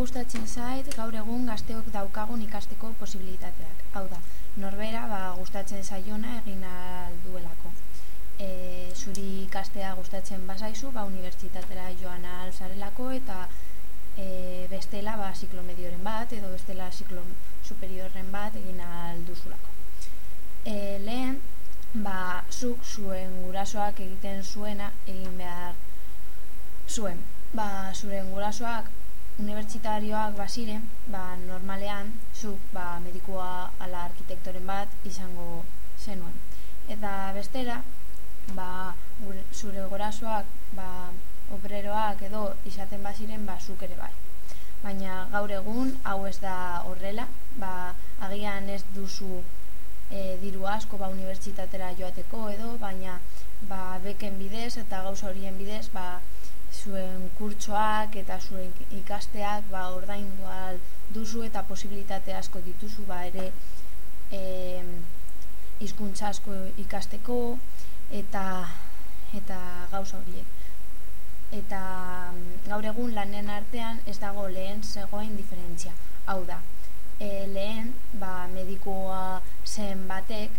gustatzen zait gaur egun gazteok daukagun ikasteko posibilitateak. Hau da, norbera ba, gustatzen zaiona egin duelako. E, zuri ikastea gustatzen bazaizu, ba, unibertsitatera joan alzarelako eta e, bestela ba, ziklo medioren bat edo bestela ziklo superiorren bat egin alduzulako. E, lehen, ba, zuk zuen gurasoak egiten zuena egin behar zuen. Ba, zure gurasoak unibertsitarioak basire, ba, normalean, zu, ba, medikua ala arkitektoren bat izango zenuen. Eta bestera, ba, zure gorasoak, ba, obreroak edo izaten baziren, ba, zuk ere bai. Baina gaur egun, hau ez da horrela, ba, agian ez duzu e, diru asko ba, unibertsitatera joateko edo, baina ba, beken bidez eta gauza horien bidez, ba, zuen kurtsoak eta zuen ikasteak ba ordaindu al duzu eta posibilitate asko dituzu ba ere eh hizkuntza asko ikasteko eta eta gauza horiek. Eta gaur egun lanen artean ez dago lehen zegoen diferentzia. Hau da e, lehen ba medikoa zen batek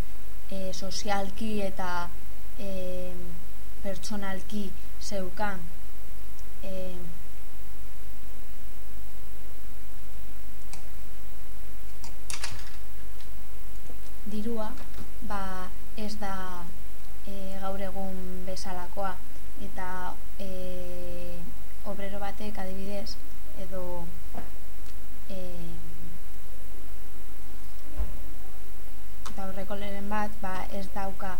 e, sozialki eta e, pertsonalki zeukan dirua ba ez da e, gaur egun bezalakoa eta e, obrero batek adibidez edo e, eta horreko lehen bat ba ez dauka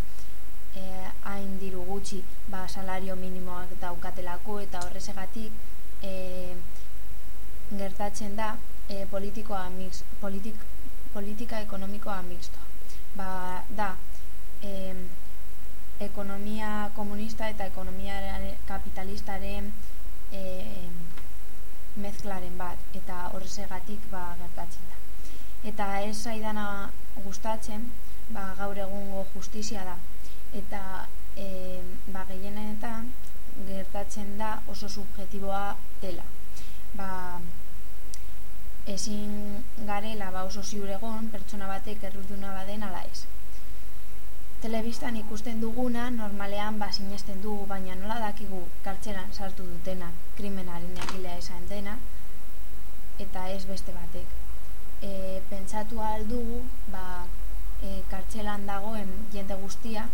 e, hain diru gutxi ba, salario minimoak daukatelako eta horrezegatik e, gertatzen da e, politikoa mix, politik, politika ekonomikoa mixtoa. Ba, da, e, ekonomia komunista eta ekonomia kapitalistaren e, mezklaren bat eta horrezegatik ba, gertatzen da. Eta ez zaidana gustatzen ba, gaur egungo justizia da eta e, ba, gehienetan gertatzen da oso subjetiboa dela. Ba, ezin garela ba oso ziur egon pertsona batek erruduna baden ala ez. Telebistan ikusten duguna normalean ba sinesten dugu, baina nola dakigu kartzelan sartu dutena krimenaren egilea izan dena eta ez beste batek. E, pentsatu aldugu ba, e, kartzelan dagoen jende guztia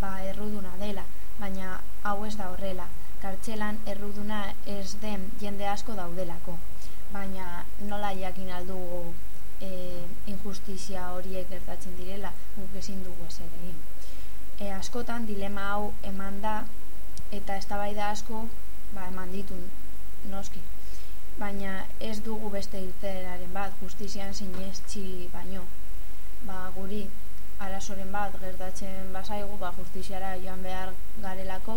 ba, erruduna dela, baina hau ez da horrela. Kartxelan erruduna ez den jende asko daudelako, baina nola jakin aldugu e, injustizia horiek gertatzen direla, guk ezin dugu ez ere egin. E, askotan dilema hau eman da eta eztabaida asko ba, eman ditu noski. Baina ez dugu beste irteraren bat, justizian sinestzi baino. Ba, guri arazoren bat gertatzen bazaigu ba justiziara joan behar garelako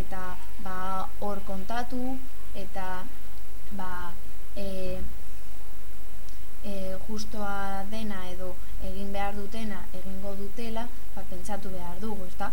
eta ba hor kontatu eta ba justoa dena edo egin behar dutena egingo dutela ba pentsatu behar dugu ezta